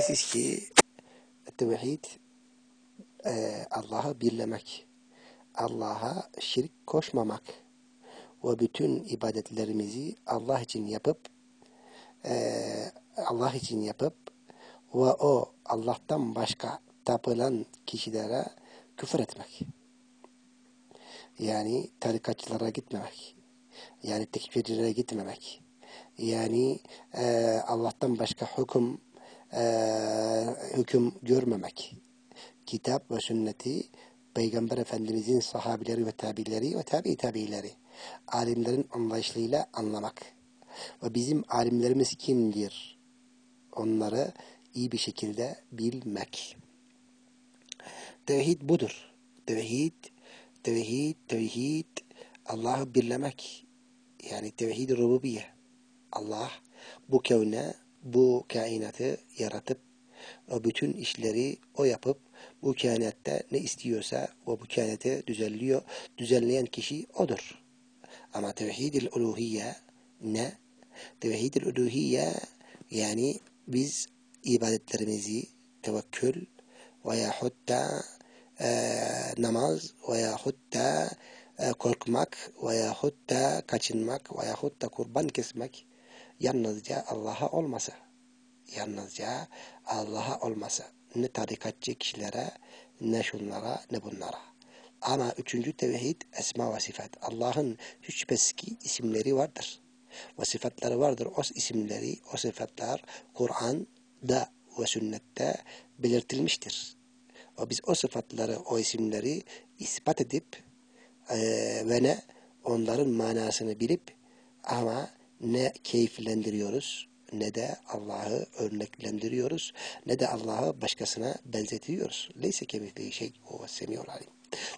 şüphesiz ki tevhid e, Allah'ı birlemek, Allah'a şirk koşmamak ve bütün ibadetlerimizi Allah için yapıp e, Allah için yapıp ve o Allah'tan başka tapılan kişilere küfür etmek. Yani tarikatçılara gitmemek. Yani tekfircilere gitmemek. Yani e, Allah'tan başka hüküm e, hüküm görmemek. Kitap ve sünneti Peygamber Efendimizin sahabileri ve tabileri ve tabi tabileri alimlerin anlayışıyla anlamak. Ve bizim alimlerimiz kimdir? Onları iyi bir şekilde bilmek. Tevhid budur. Tevhid, tevhid, tevhid Allah'ı birlemek. Yani tevhid rububiye. Allah bu kevne, bu kainatı yaratıp o bütün işleri o yapıp bu kainatta ne istiyorsa o bu kainatı düzenliyor. Düzenleyen kişi odur. Ama tevhid-i uluhiyye ne? Tevhid-i uluhiyye yani biz ibadetlerimizi tevekkül veyahut da e, namaz veyahut da e, korkmak veyahut da kaçınmak veyahut da kurban kesmek yalnızca Allah'a olmasa yalnızca Allah'a olmasa ne tarikatçı kişilere ne şunlara ne bunlara. Ama üçüncü tevhid esma ve sıfat. Allah'ın şüphesiz ki isimleri vardır. Ve sıfatları vardır. O isimleri, o sıfatlar Kur'an'da ve sünnette belirtilmiştir. Ve biz o sıfatları, o isimleri ispat edip e, ve ne onların manasını bilip ama ne keyiflendiriyoruz ne de Allah'ı örneklendiriyoruz ne de Allah'ı başkasına benzetiyoruz. Leyse kemithlihi şey o semiyul alim.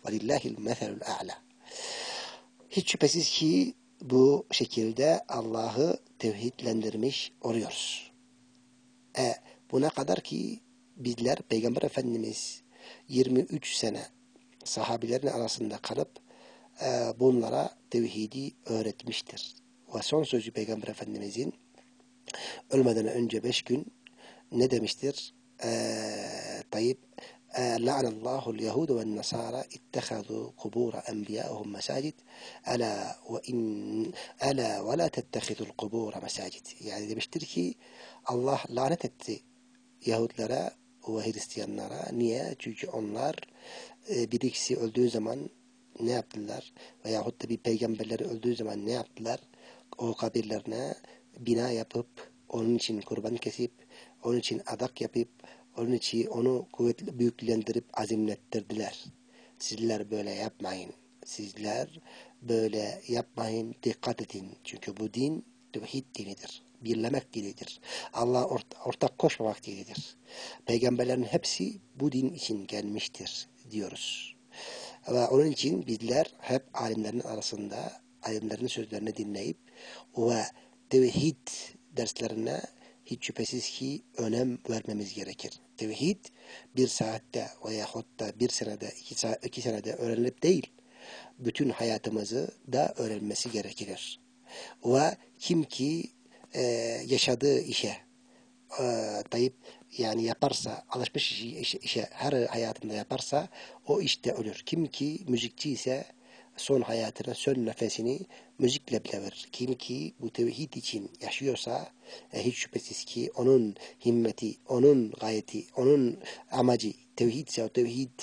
Ve lillahil meselul a'la. Hiç şüphesiz ki bu şekilde Allah'ı tevhidlendirmiş oluyoruz. E, buna kadar ki bizler Peygamber Efendimiz 23 sene sahabilerin arasında kalıp e, bunlara tevhidi öğretmiştir Ve son sözü Peygamber Efendimizin ölmeden önce beş gün ne demiştir? Ee, tayyip لعن الله اليهود والنصارى اتخذوا قبور أنبيائهم مساجد ألا وإن ألا ولا تتخذوا القبور مساجد yani demiştir ki Allah lanet etti Yahudlara ve Hristiyanlara niye? Çünkü onlar e, bir ikisi öldüğü zaman ne yaptılar? Veyahut da bir peygamberleri öldüğü zaman ne yaptılar? O kabirlerine bina yapıp onun için kurban kesip onun için adak yapıp onun için onu kuvvetli büyüklendirip azimlettirdiler. Sizler böyle yapmayın. Sizler böyle yapmayın. Dikkat edin. Çünkü bu din tevhid dinidir. Birlemek dinidir. Allah ort ortak koşmamak dinidir. Peygamberlerin hepsi bu din için gelmiştir diyoruz. Ve onun için bizler hep alimlerin arasında alimlerin sözlerini dinleyip ve tevhid derslerine hiç şüphesiz ki önem vermemiz gerekir. Tevhid bir saatte veyahut da bir senede, iki, saat, iki senede öğrenilip değil, bütün hayatımızı da öğrenmesi gerekir. Ve kim ki e, yaşadığı işe e, dayıp yani yaparsa, alışmış işe, işe her hayatında yaparsa o işte ölür. Kim ki müzikçi ise son hayatına, son nefesini müzikle bile verir. Kim ki bu tevhid için yaşıyorsa e, hiç şüphesiz ki onun himmeti, onun gayeti, onun amacı tevhidse o tevhid,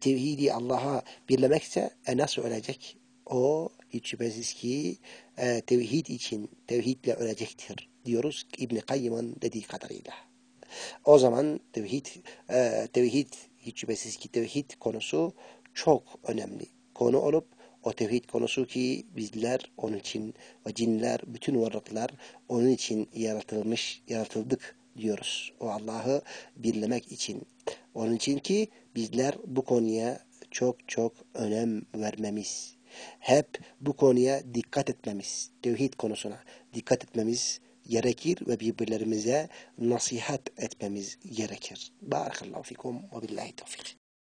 tevhidi Allah'a birlemekse e, nasıl ölecek? O hiç şüphesiz ki e, tevhid için tevhidle ölecektir diyoruz İbn Kayyım'ın dediği kadarıyla. O zaman tevhid, e, tevhid hiç şüphesiz ki tevhid konusu çok önemli konu olup o tevhid konusu ki bizler onun için ve cinler, bütün varlıklar onun için yaratılmış, yaratıldık diyoruz. O Allah'ı birlemek için. Onun için ki bizler bu konuya çok çok önem vermemiz, hep bu konuya dikkat etmemiz, tevhid konusuna dikkat etmemiz يركير وبيبلر مزا نصيحة أتبمز يركير. بارك الله فيكم وبالله التوفيق.